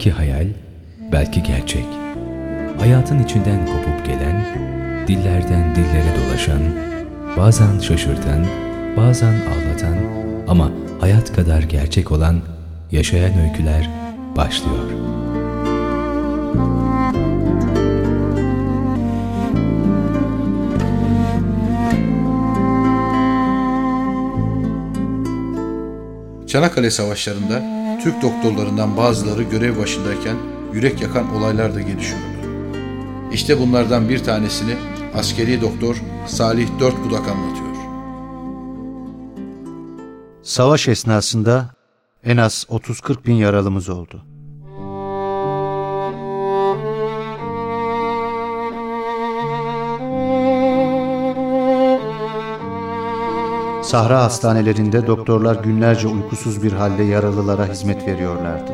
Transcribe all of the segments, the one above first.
Belki hayal, belki gerçek. Hayatın içinden kopup gelen, dillerden dillere dolaşan, bazen şaşırtan, bazen ağlatan ama hayat kadar gerçek olan yaşayan öyküler başlıyor. Çanakkale Savaşları'nda Türk doktorlarından bazıları görev başındayken yürek yakan olaylar da gelişiyordu. İşte bunlardan bir tanesini askeri doktor Salih Dörtbudak anlatıyor. Savaş esnasında en az 30-40 bin yaralımız oldu. Sahra hastanelerinde doktorlar günlerce uykusuz bir halde yaralılara hizmet veriyorlardı.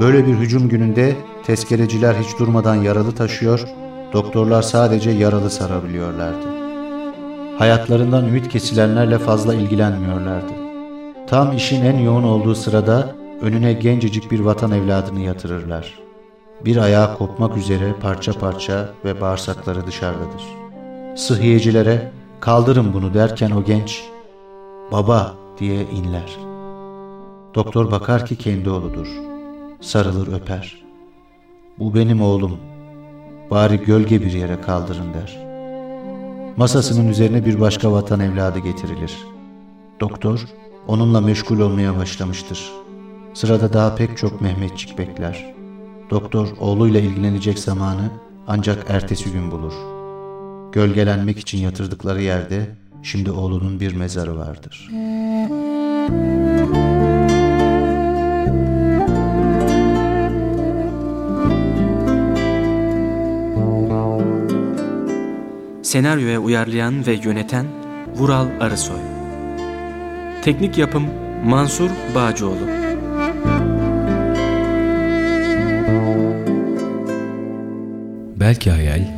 Böyle bir hücum gününde tezkereciler hiç durmadan yaralı taşıyor, doktorlar sadece yaralı sarabiliyorlardı. Hayatlarından ümit kesilenlerle fazla ilgilenmiyorlardı. Tam işin en yoğun olduğu sırada önüne gencecik bir vatan evladını yatırırlar. Bir ayağı kopmak üzere parça parça ve bağırsakları dışarıdadır. Sıhhiyecilere kaldırın bunu derken o genç baba diye inler. Doktor bakar ki kendi oğludur. Sarılır öper. Bu benim oğlum. Bari gölge bir yere kaldırın der. Masasının üzerine bir başka vatan evladı getirilir. Doktor onunla meşgul olmaya başlamıştır. Sırada daha pek çok Mehmetçik bekler. Doktor oğluyla ilgilenecek zamanı ancak ertesi gün bulur. Gölgelenmek için yatırdıkları yerde şimdi oğlunun bir mezarı vardır. Senaryoya uyarlayan ve yöneten Vural Arısoy Teknik yapım Mansur Bağcıoğlu Belki hayal,